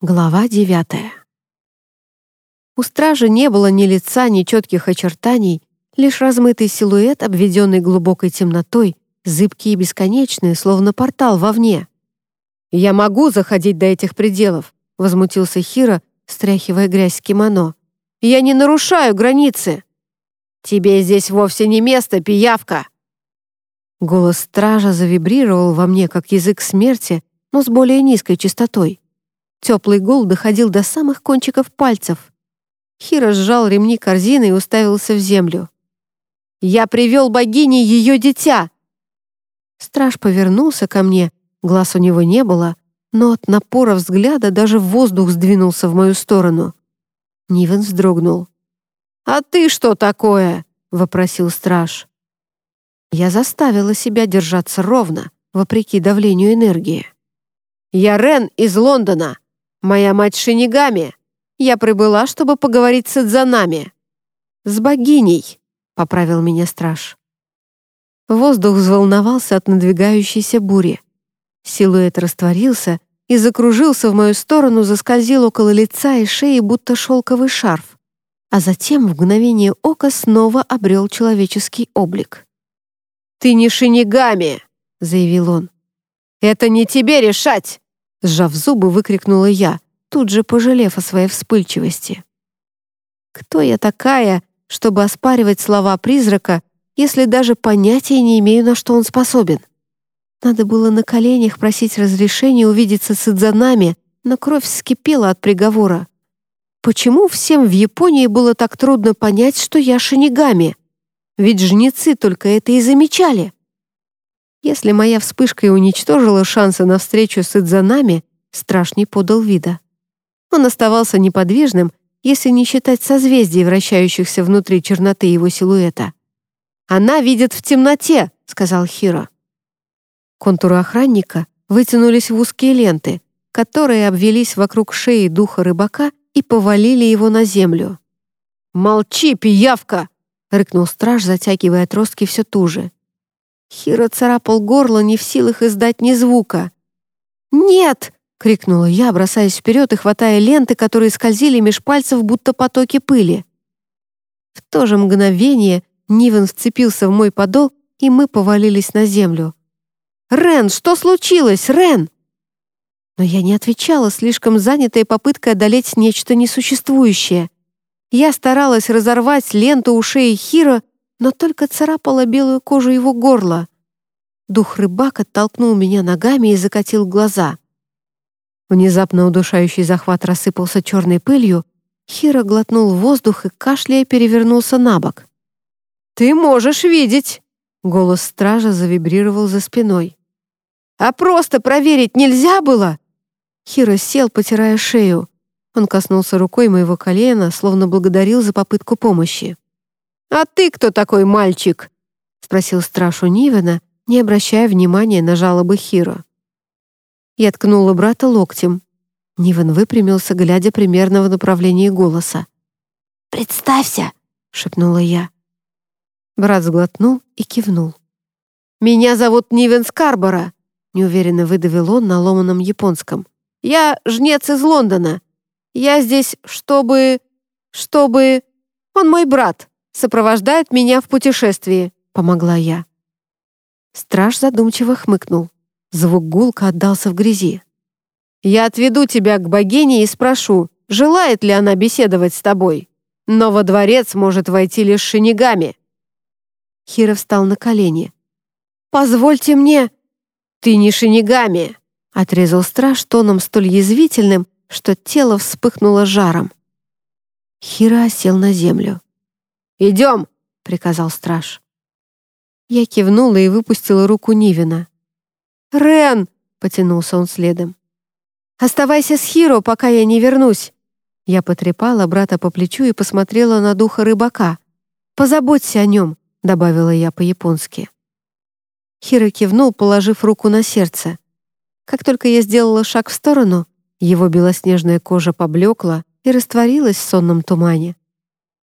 Глава девятая. У стражи не было ни лица, ни четких очертаний, лишь размытый силуэт, обведенный глубокой темнотой, зыбкий и бесконечный, словно портал вовне. «Я могу заходить до этих пределов», — возмутился Хира, стряхивая грязь с кимоно. «Я не нарушаю границы». «Тебе здесь вовсе не место, пиявка!» Голос стража завибрировал во мне, как язык смерти, но с более низкой частотой. Теплый гул доходил до самых кончиков пальцев. Хиро сжал ремни корзины и уставился в землю. «Я привел богине ее дитя!» Страж повернулся ко мне, глаз у него не было, но от напора взгляда даже воздух сдвинулся в мою сторону. Нивен вздрогнул. «А ты что такое?» — вопросил страж. Я заставила себя держаться ровно, вопреки давлению энергии. «Я Рен из Лондона. Моя мать Шинигами. Я прибыла, чтобы поговорить с Идзанами. С богиней, поправил меня страж. Воздух взволновался от надвигающейся бури. Силуэт растворился и закружился в мою сторону, заскользил около лица и шеи, будто шелковый шарф, а затем в мгновение ока снова обрел человеческий облик. «Ты не Шинигами!» — заявил он. «Это не тебе решать! Сжав зубы, выкрикнула я, тут же пожалев о своей вспыльчивости. Кто я такая, чтобы оспаривать слова призрака, если даже понятия не имею, на что он способен? Надо было на коленях просить разрешения увидеться с Идзанами, но кровь вскипела от приговора. Почему всем в Японии было так трудно понять, что я шинигами? Ведь жнецы только это и замечали. Если моя вспышка и уничтожила шансы на встречу с Идзанами, страж не подал вида. Он оставался неподвижным, если не считать созвездий, вращающихся внутри черноты его силуэта. «Она видит в темноте», — сказал Хиро. Контуры охранника вытянулись в узкие ленты, которые обвелись вокруг шеи духа рыбака и повалили его на землю. «Молчи, пиявка!» — рыкнул страж, затягивая отростки все туже. Хиро царапал горло, не в силах издать ни звука. «Нет!» — крикнула я, бросаясь вперед и хватая ленты, которые скользили меж пальцев, будто потоки пыли. В то же мгновение Нивен вцепился в мой подол, и мы повалились на землю. «Рен, что случилось, Рен?» Но я не отвечала, слишком занятая попыткой одолеть нечто несуществующее. Я старалась разорвать ленту у шеи Хиро, но только царапала белую кожу его горла. Дух рыбак оттолкнул меня ногами и закатил глаза. Внезапно удушающий захват рассыпался черной пылью, Хиро глотнул воздух и, кашляя, перевернулся на бок. «Ты можешь видеть!» — голос стража завибрировал за спиной. «А просто проверить нельзя было?» Хиро сел, потирая шею. Он коснулся рукой моего колена, словно благодарил за попытку помощи. «А ты кто такой мальчик?» — спросил страж у Нивена, не обращая внимания на жалобы Хиро. Я ткнула брата локтем. Нивен выпрямился, глядя примерно в направлении голоса. «Представься!» — шепнула я. Брат сглотнул и кивнул. «Меня зовут Нивен Скарбора», — неуверенно выдавил он на ломаном японском. «Я жнец из Лондона. Я здесь, чтобы... чтобы... Он мой брат сопровождает меня в путешествии», — помогла я. Страж задумчиво хмыкнул. Звук гулка отдался в грязи. «Я отведу тебя к богине и спрошу, желает ли она беседовать с тобой. Но во дворец может войти лишь шинигами». Хиро встал на колени. «Позвольте мне...» «Ты не шинигами!» — отрезал страж тоном столь язвительным, что тело вспыхнуло жаром. Хиро сел на землю. «Идем!» — приказал страж. Я кивнула и выпустила руку Нивина. «Рен!» — потянулся он следом. «Оставайся с Хиро, пока я не вернусь!» Я потрепала брата по плечу и посмотрела на духа рыбака. «Позаботься о нем», — добавила я по-японски. Хиро кивнул, положив руку на сердце. Как только я сделала шаг в сторону, его белоснежная кожа поблекла и растворилась в сонном тумане.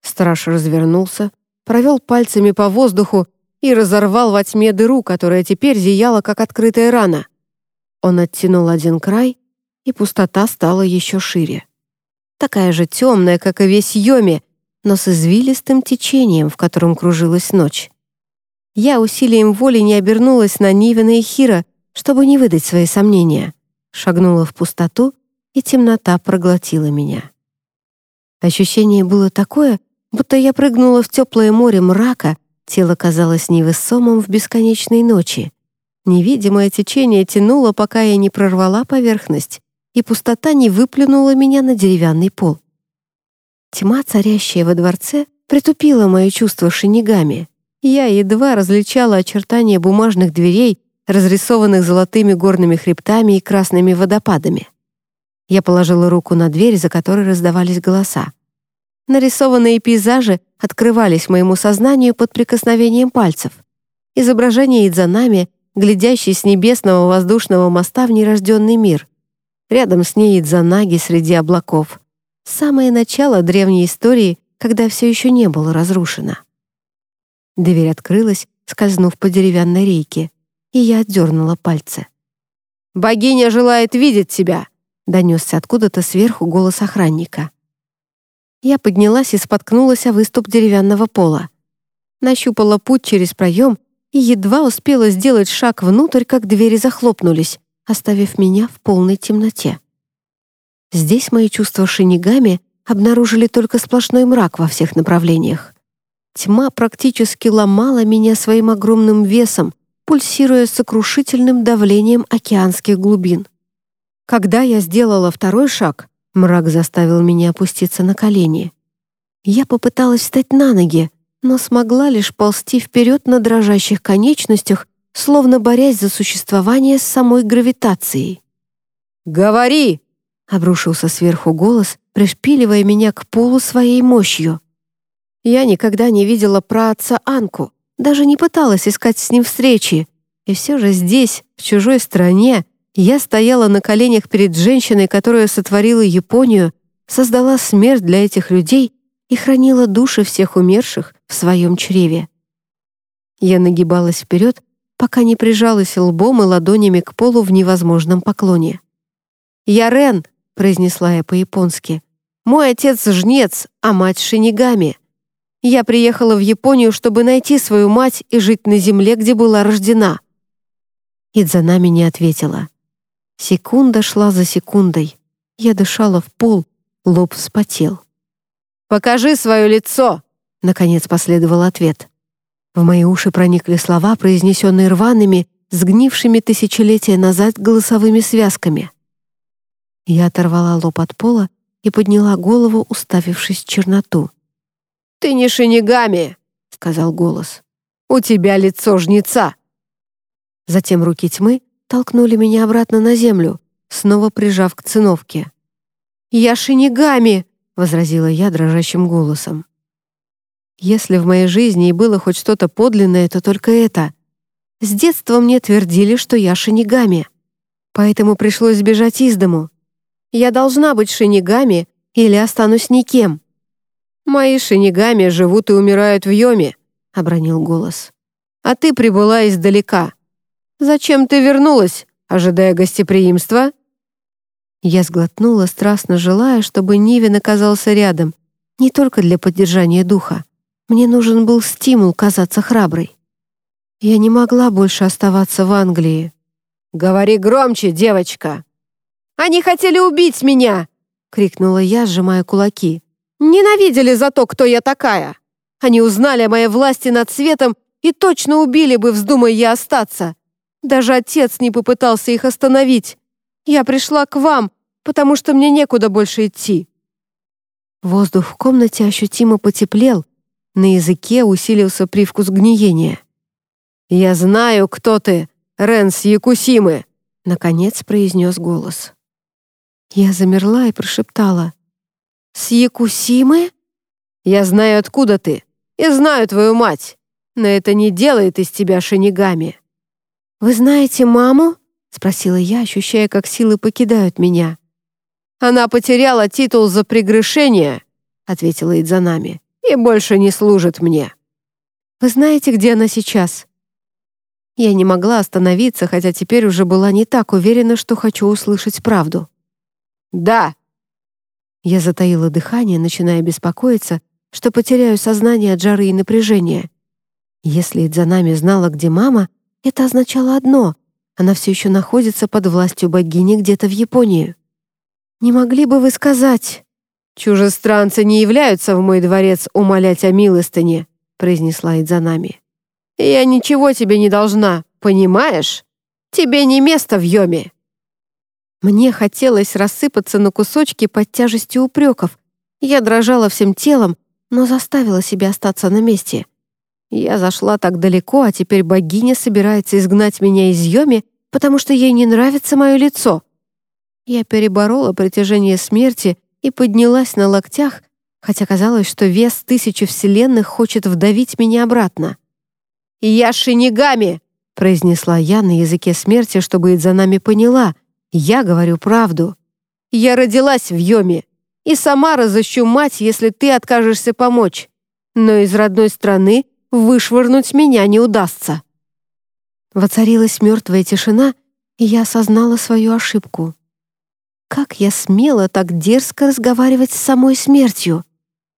Страж развернулся, провел пальцами по воздуху и разорвал во тьме дыру, которая теперь зияла, как открытая рана. Он оттянул один край, и пустота стала еще шире. Такая же темная, как и весь Йоми, но с извилистым течением, в котором кружилась ночь. Я усилием воли не обернулась на Нивина и Хира, чтобы не выдать свои сомнения. Шагнула в пустоту, и темнота проглотила меня. Ощущение было такое, будто я прыгнула в теплое море мрака, тело казалось невесомым в бесконечной ночи. Невидимое течение тянуло, пока я не прорвала поверхность, и пустота не выплюнула меня на деревянный пол. Тьма, царящая во дворце, притупила мои чувства шинигами. Я едва различала очертания бумажных дверей, разрисованных золотыми горными хребтами и красными водопадами. Я положила руку на дверь, за которой раздавались голоса. Нарисованные пейзажи открывались моему сознанию под прикосновением пальцев. Изображение Идзанами, глядящий с небесного воздушного моста в нерожденный мир. Рядом с ней Идзанаги среди облаков. Самое начало древней истории, когда все еще не было разрушено. Дверь открылась, скользнув по деревянной рейке, и я отдернула пальцы. «Богиня желает видеть тебя!» — донесся откуда-то сверху голос охранника. Я поднялась и споткнулась о выступ деревянного пола. Нащупала путь через проем и едва успела сделать шаг внутрь, как двери захлопнулись, оставив меня в полной темноте. Здесь мои чувства шинигами обнаружили только сплошной мрак во всех направлениях. Тьма практически ломала меня своим огромным весом, пульсируя сокрушительным давлением океанских глубин. Когда я сделала второй шаг, мрак заставил меня опуститься на колени. Я попыталась встать на ноги, но смогла лишь ползти вперед на дрожащих конечностях, словно борясь за существование с самой гравитацией. «Говори!» — обрушился сверху голос, пришпиливая меня к полу своей мощью. Я никогда не видела про отца Анку, даже не пыталась искать с ним встречи. И все же здесь, в чужой стране, я стояла на коленях перед женщиной, которая сотворила Японию, создала смерть для этих людей и хранила души всех умерших в своем чреве. Я нагибалась вперед, пока не прижалась лбом и ладонями к полу в невозможном поклоне. «Я Рен», — произнесла я по-японски. «Мой отец — жнец, а мать — шинигами. Я приехала в Японию, чтобы найти свою мать и жить на земле, где была рождена». Идзанами не ответила. Секунда шла за секундой. Я дышала в пол, лоб вспотел. «Покажи свое лицо!» — наконец последовал ответ. В мои уши проникли слова, произнесенные рваными, сгнившими тысячелетия назад голосовыми связками. Я оторвала лоб от пола и подняла голову, уставившись в черноту. «Ты не шинигами!» — сказал голос. «У тебя лицо жнеца!» Затем руки тьмы толкнули меня обратно на землю, снова прижав к циновке. «Я шинигами!» — возразила я дрожащим голосом. Если в моей жизни и было хоть что-то подлинное, то только это. С детства мне твердили, что я шинигами. Поэтому пришлось сбежать из дому. Я должна быть шинигами или останусь никем. «Мои шинигами живут и умирают в Йоме», — обронил голос. «А ты прибыла издалека. Зачем ты вернулась, ожидая гостеприимства?» Я сглотнула, страстно желая, чтобы Нивин оказался рядом, не только для поддержания духа. Мне нужен был стимул казаться храброй. Я не могла больше оставаться в Англии. «Говори громче, девочка!» «Они хотели убить меня!» — крикнула я, сжимая кулаки. Ненавидели за то, кто я такая. Они узнали о моей власти над светом и точно убили бы, вздумая я остаться. Даже отец не попытался их остановить. Я пришла к вам, потому что мне некуда больше идти». Воздух в комнате ощутимо потеплел, на языке усилился привкус гниения. «Я знаю, кто ты, Ренс Якусимы», — наконец произнес голос. Я замерла и прошептала. «С Якусимы?» «Я знаю, откуда ты, и знаю твою мать, но это не делает из тебя шинигами». «Вы знаете маму?» — спросила я, ощущая, как силы покидают меня. «Она потеряла титул за прегрешение», — ответила Идзанами, «и больше не служит мне». «Вы знаете, где она сейчас?» Я не могла остановиться, хотя теперь уже была не так уверена, что хочу услышать правду. «Да». Я затаила дыхание, начиная беспокоиться, что потеряю сознание от жары и напряжения. Если Идзанами знала, где мама, это означало одно — она все еще находится под властью богини где-то в Японии. «Не могли бы вы сказать...» «Чужестранцы не являются в мой дворец умолять о милостыне», — произнесла Идзанами. «Я ничего тебе не должна, понимаешь? Тебе не место в Йоме». Мне хотелось рассыпаться на кусочки под тяжестью упреков. Я дрожала всем телом, но заставила себя остаться на месте. Я зашла так далеко, а теперь богиня собирается изгнать меня из Йоми, потому что ей не нравится мое лицо. Я переборола притяжение смерти и поднялась на локтях, хотя казалось, что вес тысячи вселенных хочет вдавить меня обратно. «Я Шинигами!» — произнесла я на языке смерти, чтобы Идзанами поняла. «Я говорю правду. Я родилась в Йоме и сама разыщу мать, если ты откажешься помочь. Но из родной страны вышвырнуть меня не удастся». Воцарилась мертвая тишина, и я осознала свою ошибку. Как я смела так дерзко разговаривать с самой смертью?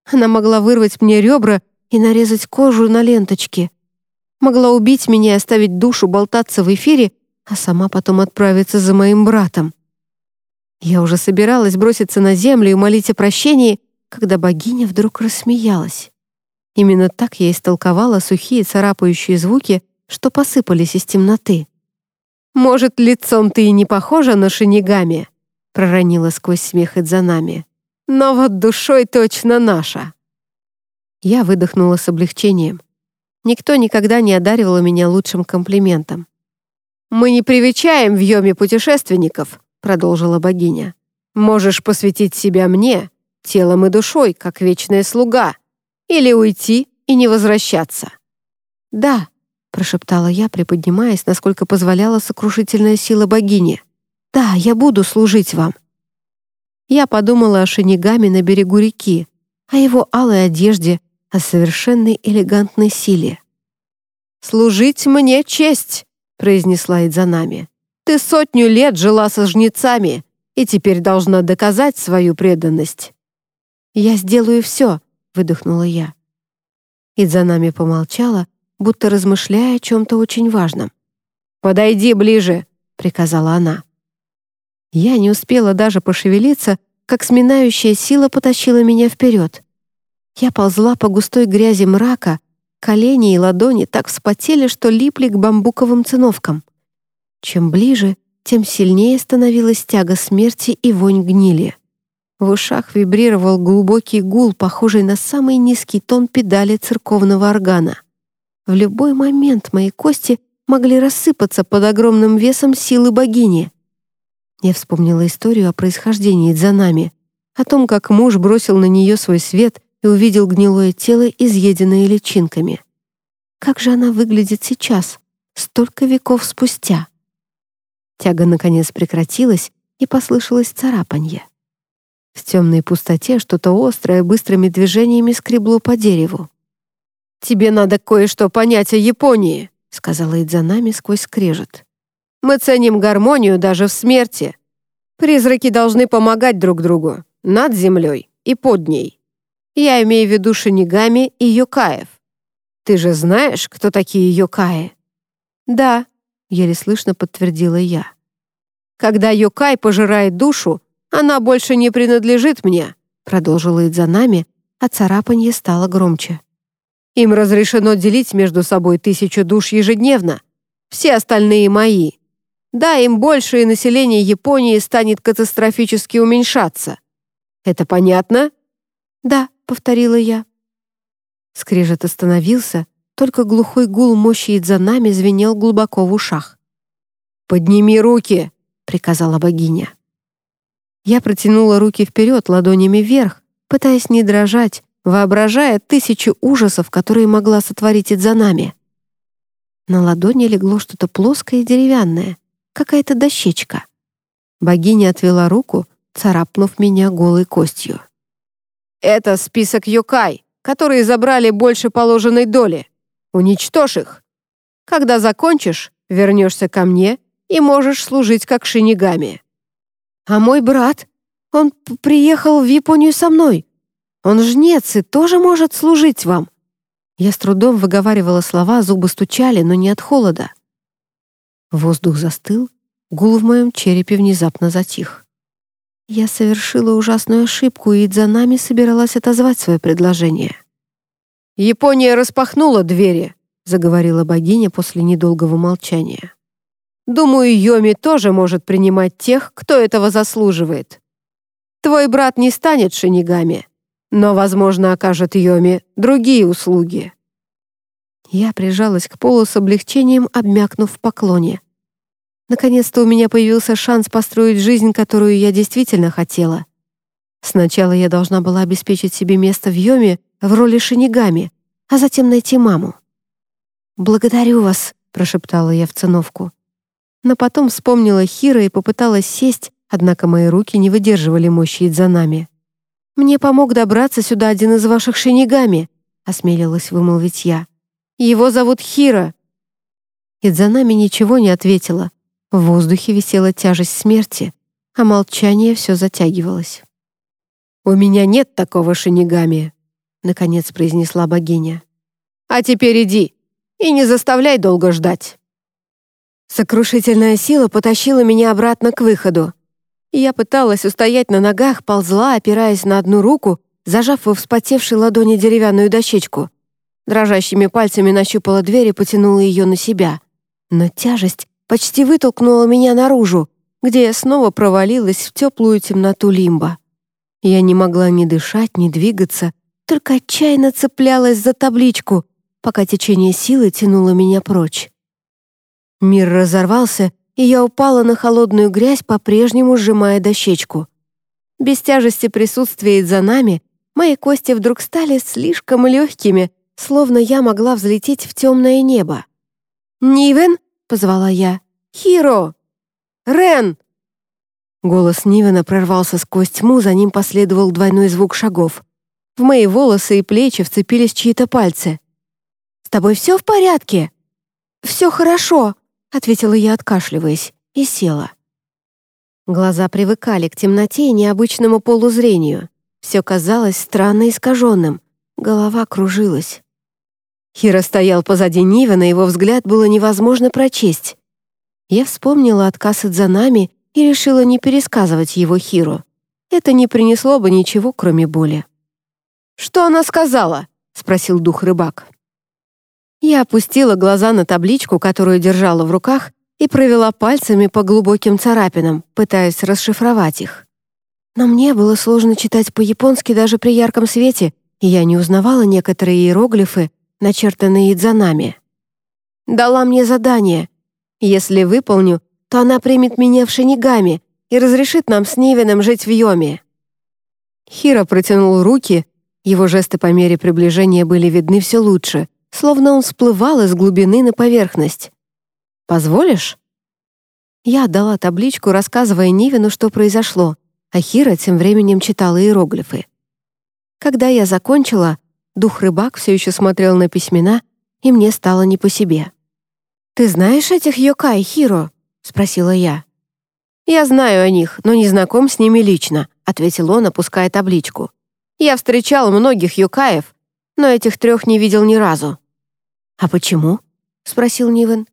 Она могла вырвать мне ребра и нарезать кожу на ленточке. Могла убить меня и оставить душу болтаться в эфире, а сама потом отправиться за моим братом. Я уже собиралась броситься на землю и молить о прощении, когда богиня вдруг рассмеялась. Именно так я истолковала сухие царапающие звуки, что посыпались из темноты. «Может, лицом ты и не похожа на шинигами?» проронила сквозь смех Идзанами. «Но вот душой точно наша!» Я выдохнула с облегчением. Никто никогда не одаривал меня лучшим комплиментом. «Мы не привечаем в Йоме путешественников», — продолжила богиня. «Можешь посвятить себя мне, телом и душой, как вечная слуга, или уйти и не возвращаться». «Да», — прошептала я, приподнимаясь, насколько позволяла сокрушительная сила богини. Да, я буду служить вам». Я подумала о Шинигаме на берегу реки, о его алой одежде, о совершенной элегантной силе. «Служить мне честь!» — произнесла Идзанами. «Ты сотню лет жила со жнецами и теперь должна доказать свою преданность». «Я сделаю все», — выдохнула я. Идзанами помолчала, будто размышляя о чем-то очень важном. «Подойди ближе», — приказала она. Я не успела даже пошевелиться, как сминающая сила потащила меня вперед. Я ползла по густой грязи мрака, колени и ладони так вспотели, что липли к бамбуковым циновкам. Чем ближе, тем сильнее становилась тяга смерти и вонь гнили. В ушах вибрировал глубокий гул, похожий на самый низкий тон педали церковного органа. В любой момент мои кости могли рассыпаться под огромным весом силы богини. Я вспомнила историю о происхождении Дзанами, о том, как муж бросил на нее свой свет и увидел гнилое тело, изъеденное личинками. Как же она выглядит сейчас, столько веков спустя? Тяга, наконец, прекратилась, и послышалось царапанье. В темной пустоте что-то острое быстрыми движениями скребло по дереву. «Тебе надо кое-что понять о Японии», — сказала Идзанами сквозь скрежет. Мы ценим гармонию даже в смерти. Призраки должны помогать друг другу, над землей и под ней. Я имею в виду шинигами и йокаев. Ты же знаешь, кто такие йокаи?» «Да», — еле слышно подтвердила я. «Когда йокай пожирает душу, она больше не принадлежит мне», продолжила Идзанами, а царапанье стало громче. «Им разрешено делить между собой тысячу душ ежедневно. Все остальные мои. Да, им больше, и население Японии станет катастрофически уменьшаться. Это понятно? Да, повторила я. Скрежет остановился, только глухой гул мощи нами звенел глубоко в ушах. «Подними руки!» — приказала богиня. Я протянула руки вперед, ладонями вверх, пытаясь не дрожать, воображая тысячи ужасов, которые могла сотворить нами. На ладони легло что-то плоское и деревянное какая-то дощечка. Богиня отвела руку, царапнув меня голой костью. «Это список Юкай, которые забрали больше положенной доли. Уничтожь их. Когда закончишь, вернешься ко мне и можешь служить как шинигами». «А мой брат?» Он приехал в Японию со мной. Он жнец и тоже может служить вам». Я с трудом выговаривала слова, зубы стучали, но не от холода. Воздух застыл, гул в моем черепе внезапно затих. Я совершила ужасную ошибку, и за нами собиралась отозвать свое предложение. «Япония распахнула двери», — заговорила богиня после недолгого молчания. «Думаю, Йоми тоже может принимать тех, кто этого заслуживает. Твой брат не станет шинигами, но, возможно, окажет Йоми другие услуги». Я прижалась к полу с облегчением, обмякнув в поклоне. Наконец-то у меня появился шанс построить жизнь, которую я действительно хотела. Сначала я должна была обеспечить себе место в Йоме в роли шинигами, а затем найти маму. «Благодарю вас», — прошептала я в циновку. Но потом вспомнила Хира и попыталась сесть, однако мои руки не выдерживали мощи Идзанами. «Мне помог добраться сюда один из ваших шинигами», — осмелилась вымолвить я. «Его зовут Хира». Идзанами ничего не ответила. В воздухе висела тяжесть смерти, а молчание все затягивалось. «У меня нет такого шинигами», — наконец произнесла богиня. «А теперь иди и не заставляй долго ждать». Сокрушительная сила потащила меня обратно к выходу. Я пыталась устоять на ногах, ползла, опираясь на одну руку, зажав во вспотевшей ладони деревянную дощечку. Дрожащими пальцами нащупала дверь и потянула ее на себя. Но тяжесть почти вытолкнула меня наружу, где я снова провалилась в теплую темноту лимба. Я не могла ни дышать, ни двигаться, только отчаянно цеплялась за табличку, пока течение силы тянуло меня прочь. Мир разорвался, и я упала на холодную грязь, по-прежнему сжимая дощечку. Без тяжести присутствия за нами мои кости вдруг стали слишком легкими, словно я могла взлететь в темное небо. «Нивен?» — позвала я. «Хиро! Рен!» Голос Нивена прорвался сквозь тьму, за ним последовал двойной звук шагов. В мои волосы и плечи вцепились чьи-то пальцы. «С тобой все в порядке?» «Все хорошо», — ответила я, откашливаясь, и села. Глаза привыкали к темноте и необычному полузрению. Все казалось странно искаженным. Голова кружилась. Хиро стоял позади Нивена, его взгляд было невозможно прочесть. Я вспомнила отказ от нами и решила не пересказывать его Хиру. Это не принесло бы ничего, кроме боли. «Что она сказала?» — спросил дух рыбак. Я опустила глаза на табличку, которую держала в руках, и провела пальцами по глубоким царапинам, пытаясь расшифровать их. Но мне было сложно читать по-японски даже при ярком свете, и я не узнавала некоторые иероглифы, начертанные Идзанами. Дала мне задание. Если выполню, то она примет меня в Шинигами и разрешит нам с Нивином жить в Йоме. Хиро протянул руки, его жесты по мере приближения были видны все лучше, словно он всплывал из глубины на поверхность. «Позволишь?» Я отдала табличку, рассказывая Нивину, что произошло, а Хира тем временем читала иероглифы. Когда я закончила, Дух-рыбак все еще смотрел на письмена, и мне стало не по себе. «Ты знаешь этих Йокай, Хиро?» — спросила я. «Я знаю о них, но не знаком с ними лично», — ответил он, опуская табличку. «Я встречал многих Йокаев, но этих трех не видел ни разу». «А почему?» — спросил Нивен.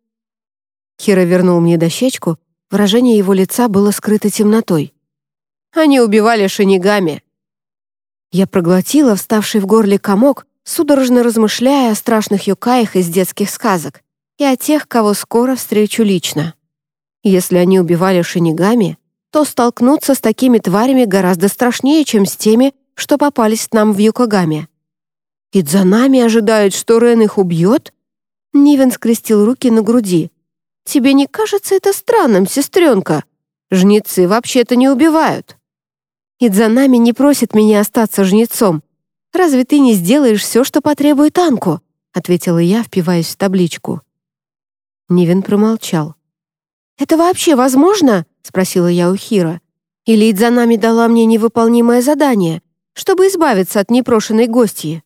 Хиро вернул мне дощечку, выражение его лица было скрыто темнотой. «Они убивали шинигами, я проглотила вставший в горле комок, судорожно размышляя о страшных юкаях из детских сказок и о тех, кого скоро встречу лично. Если они убивали шинигами, то столкнуться с такими тварями гораздо страшнее, чем с теми, что попались нам в Юкогаме. И за нами ожидают, что Рен их убьет? Нивен скрестил руки на груди. «Тебе не кажется это странным, сестренка? Жнецы вообще-то не убивают». Идзанами не просит меня остаться жнецом. Разве ты не сделаешь все, что потребует Анку?» — ответила я, впиваясь в табличку. Нивен промолчал. «Это вообще возможно?» — спросила я у Хира. «Или Идзанами дала мне невыполнимое задание, чтобы избавиться от непрошенной гостьи?»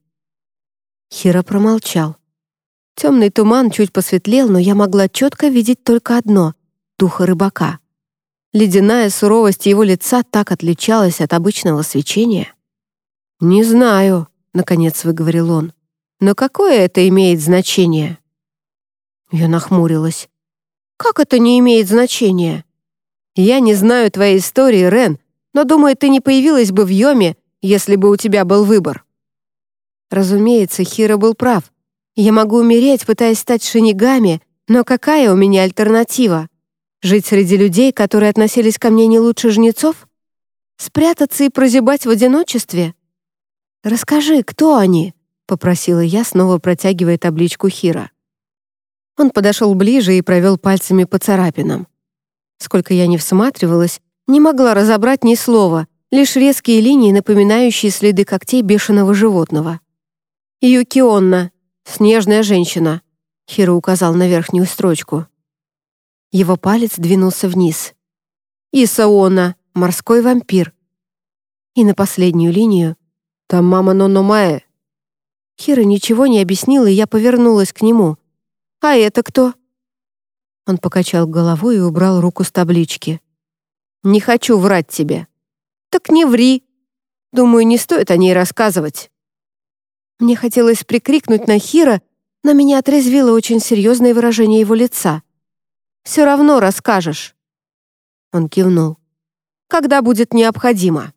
Хира промолчал. Темный туман чуть посветлел, но я могла четко видеть только одно — духа рыбака. Ледяная суровость его лица так отличалась от обычного свечения. «Не знаю», — наконец выговорил он. «Но какое это имеет значение?» Я нахмурилась. «Как это не имеет значения?» «Я не знаю твоей истории, Рен, но думаю, ты не появилась бы в Йоме, если бы у тебя был выбор». Разумеется, Хира был прав. Я могу умереть, пытаясь стать шинигами, но какая у меня альтернатива? Жить среди людей, которые относились ко мне не лучше жнецов? Спрятаться и прозябать в одиночестве? «Расскажи, кто они?» — попросила я, снова протягивая табличку Хира. Он подошел ближе и провел пальцами по царапинам. Сколько я не всматривалась, не могла разобрать ни слова, лишь резкие линии, напоминающие следы когтей бешеного животного. «Юкионна, снежная женщина», — Хиро указал на верхнюю строчку. Его палец двинулся вниз. «Исаона, морской вампир». И на последнюю линию там мама Нономае». Хира ничего не объяснил, и я повернулась к нему. «А это кто?» Он покачал головой и убрал руку с таблички. «Не хочу врать тебе». «Так не ври. Думаю, не стоит о ней рассказывать». Мне хотелось прикрикнуть на Хира, но меня отрезвило очень серьезное выражение его лица. «Все равно расскажешь». Он кивнул. «Когда будет необходимо».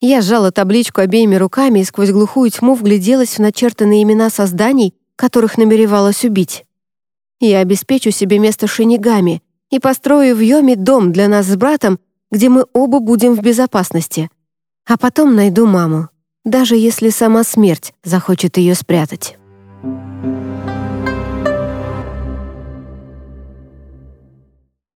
Я сжала табличку обеими руками и сквозь глухую тьму вгляделась в начертанные имена созданий, которых намеревалась убить. Я обеспечу себе место шинигами и построю в Йоме дом для нас с братом, где мы оба будем в безопасности. А потом найду маму, даже если сама смерть захочет ее спрятать.